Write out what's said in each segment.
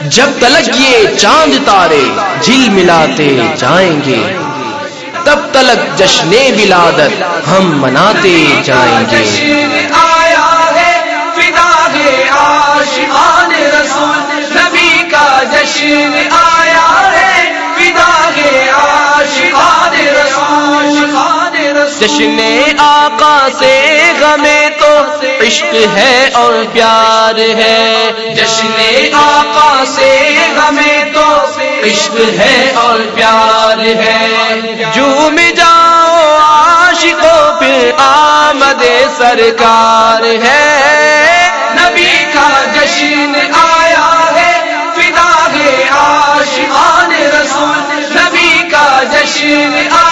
جب تلک یہ چاند تارے جل ملاتے جائیں گے۔ تب تلک جشن ولادت ہم مناتے جائیں گے۔ آیا ہے فدا ہے عاشقان رسول۔ نبی کا جشن جشن آقا سے غمیں تو عشق ہے اور پیار ہے۔ جشن آقا سے ہمیں تو عشق ہے اور پیار ہے۔ جھوم جاؤ عاشقوں پھر آمد سرکار ہے۔ نبی کا جشن آیا ہے۔ فدا ہے عاشقان رسول۔ نبی کا جشن آیا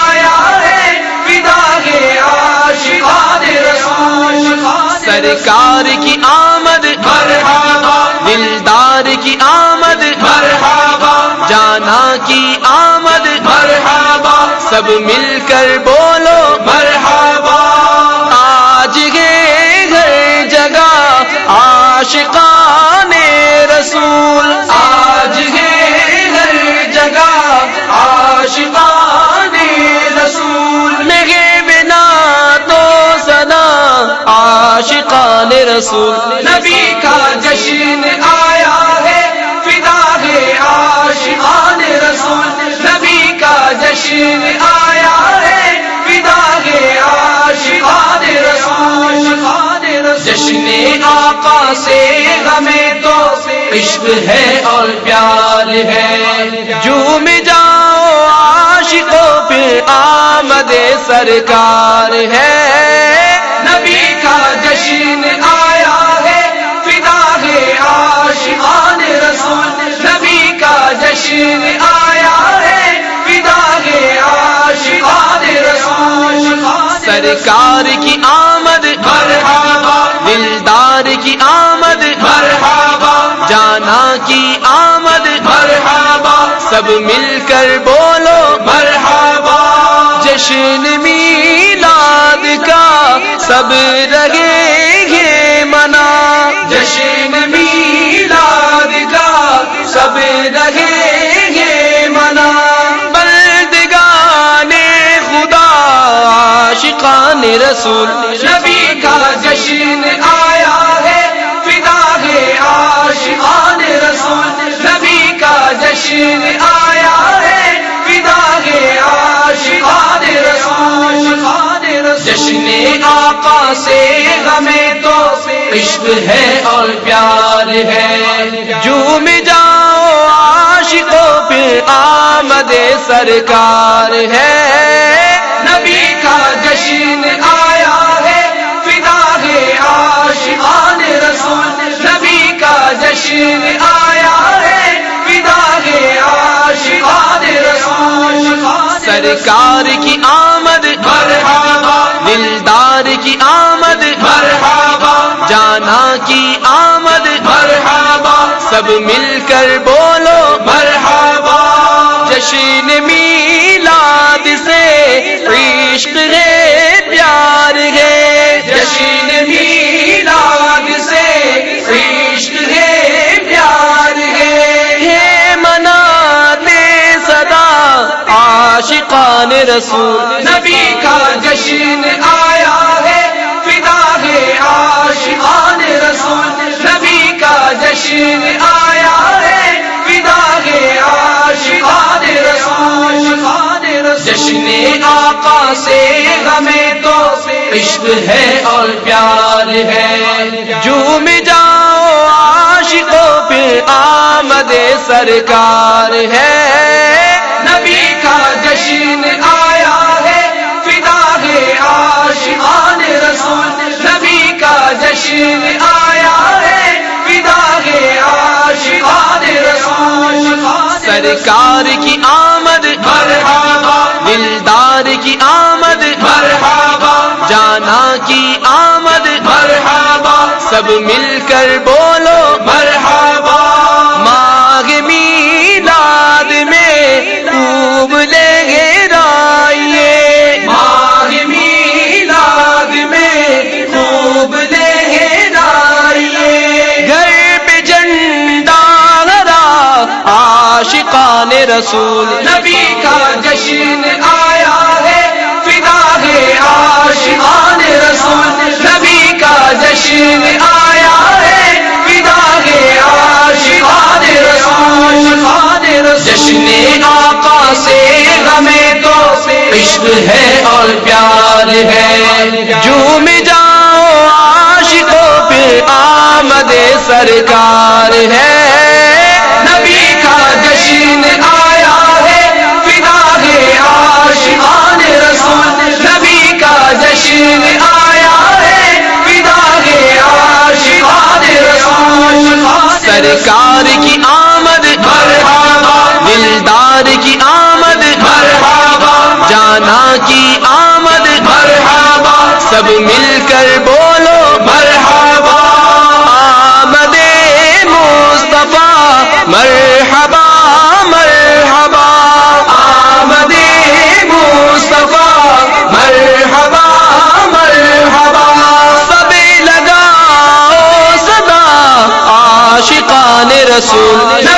سرکار کی آمد مرحبا دلدار کی آمد مرحبا جانا کی آمد مرحبا سب مل کر بولو رسول نبی کا جشن آیا ہے، فدا ہے عاشقان رسول نبی کا جشن آیا ہے، فدا ہے عاشقان رسول جشن آقا سے ہمیں تو عشق ہے اور پیار ہے۔ جھوم جاؤ عاشقوں پھر آمد سرکار ہے جشن آیا ہے رسول۔ سرکار کی آمد مرحبا دلدار کی آمد مرحبا جانا کی آمد مرحبا سب مل کر بولو مرحبا۔ جشن میلاد کا سب رہے عاشقان رسول نبی کا جشن آیا ہے۔ فدا ہے عاشقان رسول نبی کا جشن آیا ہے۔ فدا ہے عاشقان رسول۔ جشن آقا سے ہمیں تو عشق ہے اور پیار ہے۔ جھوم جاؤ عاشقوں پھر آمد سرکار ہے۔ آیا ہے رسول۔ سرکار کی آمد مرحبا دلدار کی آمد مرحبا جانا کی آمد مرحبا سب مل کر بولو۔ مرحبا۔ جشن میلاد سے عشق عاشقان رسول. نبی کا جشن آیا ہے، فدا ہے عاشقان رسول. نبی کا جشن آیا ہے، فدا ہے عاشقان رسول. جشن آقا سے ہمیں تو عشق ہے اور پیار ہے۔ جھوم جاؤ عاشقوں پھر آمد سرکار ہے۔ جشن آیا ہے فدا ہے عاشقان رسول نبی کا جشن آیا ہے فدا ہے عاشقان رسول۔ سرکار کی آمد مرحبا دلدار کی آمد مرحبا جانا کی آمد مرحبا۔ سب مل کر بولو مرحبا رسول نبی کا جشن آیا ہے، فدا ہے آشمان رسول نبی کا جشن آیا ہے، فدا ہے آشمان رسول جشن آقا سے ہمیں تو عشق ہے اور پیار ہے۔ جھوم جاؤ عاشقوں پہ آمد سرکار ہے کی آمد، مرحبا، سب مل کر بولو، مرحبا۔ آمد مصطفیٰ، مرحبا مرحبا۔ آمد مصطفیٰ، مرحبا مرحبا۔ سب لگاؤ صدا، عاشقان رسول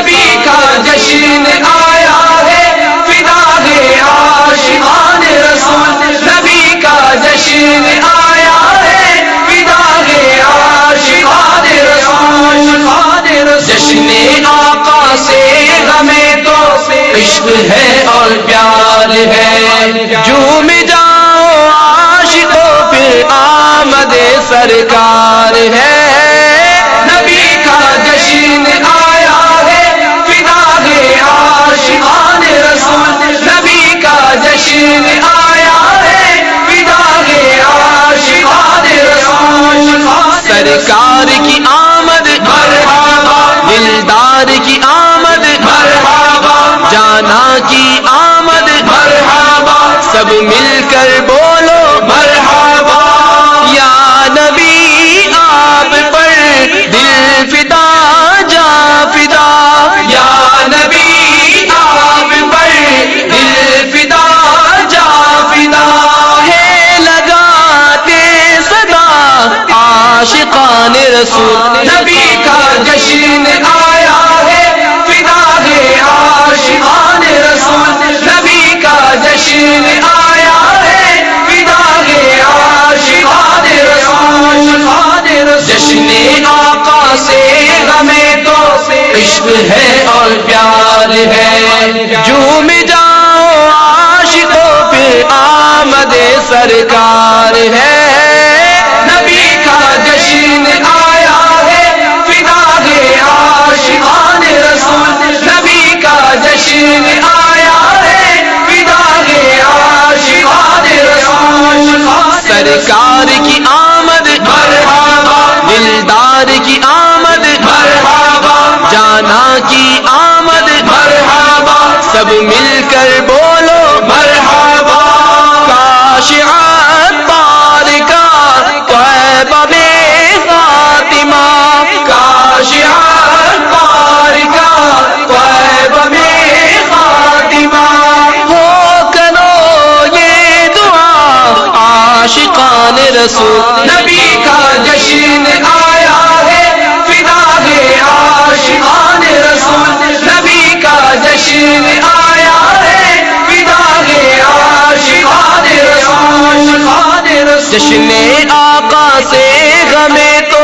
ہے اور پیار ہے۔ جھوم جاؤ عاشقوں پہ، آمد سرکار ہے۔ نبی کا جشن آیا ہے۔ فدا ہے آشمان رسول۔ نبی کا جشن آیا ہے۔ فدا ہے آشمان رسول۔ سرکار کی آمد پیار جھوم جاؤ عاشقوں پہ، آمد سرکار ہے۔ نبی کا جشن آیا ہے۔ فدا ہے آشمان رسول۔ نبی کا جشن آیا ہے۔ فدا ہے آشمان رسول۔ سرکار کی رسول، نبی کا جشن آیا ہے، فدا ہے آشمان رسول، نبی کا جشن آیا ہے، فدا ہے آشمان رسول۔ جشن آقا سے ہمیں تو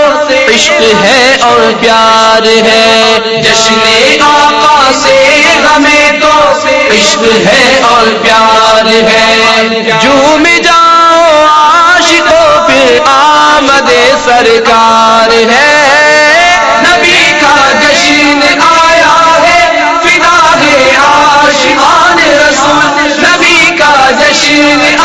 عشق ہے اور پیار ہے۔ جشن آقا سے ہمیں تو عشق ہے اور پیار ہے۔ جو سرکار ہے۔ نبی کا جشن آیا ہے۔ فدا ہے آشمان رسول۔ نبی کا جشن